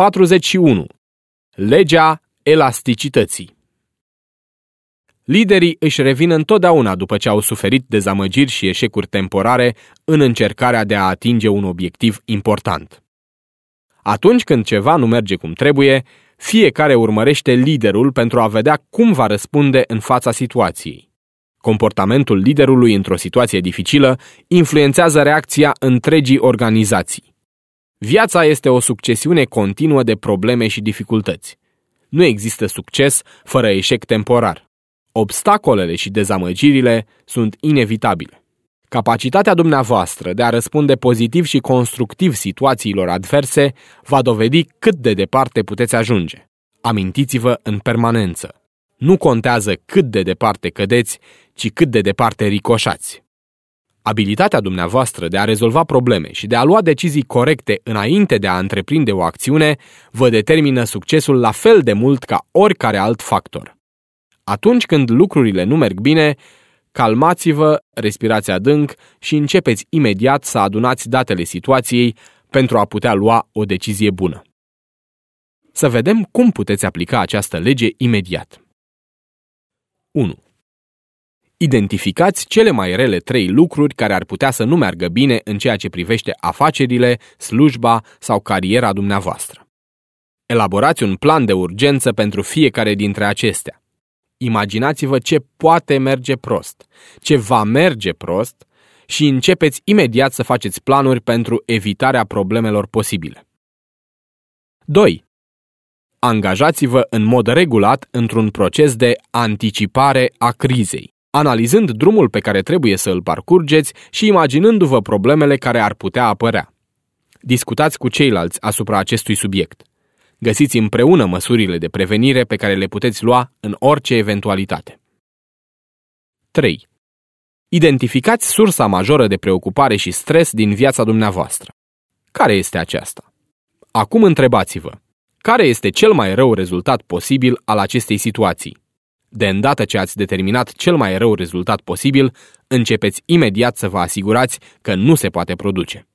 41. Legea elasticității Liderii își revin întotdeauna după ce au suferit dezamăgiri și eșecuri temporare în încercarea de a atinge un obiectiv important. Atunci când ceva nu merge cum trebuie, fiecare urmărește liderul pentru a vedea cum va răspunde în fața situației. Comportamentul liderului într-o situație dificilă influențează reacția întregii organizații. Viața este o succesiune continuă de probleme și dificultăți. Nu există succes fără eșec temporar. Obstacolele și dezamăgirile sunt inevitabile. Capacitatea dumneavoastră de a răspunde pozitiv și constructiv situațiilor adverse va dovedi cât de departe puteți ajunge. Amintiți-vă în permanență. Nu contează cât de departe cădeți, ci cât de departe ricoșați. Abilitatea dumneavoastră de a rezolva probleme și de a lua decizii corecte înainte de a întreprinde o acțiune vă determină succesul la fel de mult ca oricare alt factor. Atunci când lucrurile nu merg bine, calmați-vă, respirați adânc și începeți imediat să adunați datele situației pentru a putea lua o decizie bună. Să vedem cum puteți aplica această lege imediat. 1. Identificați cele mai rele trei lucruri care ar putea să nu meargă bine în ceea ce privește afacerile, slujba sau cariera dumneavoastră. Elaborați un plan de urgență pentru fiecare dintre acestea. Imaginați-vă ce poate merge prost, ce va merge prost și începeți imediat să faceți planuri pentru evitarea problemelor posibile. 2. Angajați-vă în mod regulat într-un proces de anticipare a crizei, analizând drumul pe care trebuie să îl parcurgeți și imaginându-vă problemele care ar putea apărea. Discutați cu ceilalți asupra acestui subiect. Găsiți împreună măsurile de prevenire pe care le puteți lua în orice eventualitate. 3. Identificați sursa majoră de preocupare și stres din viața dumneavoastră. Care este aceasta? Acum întrebați-vă, care este cel mai rău rezultat posibil al acestei situații? De îndată ce ați determinat cel mai rău rezultat posibil, începeți imediat să vă asigurați că nu se poate produce.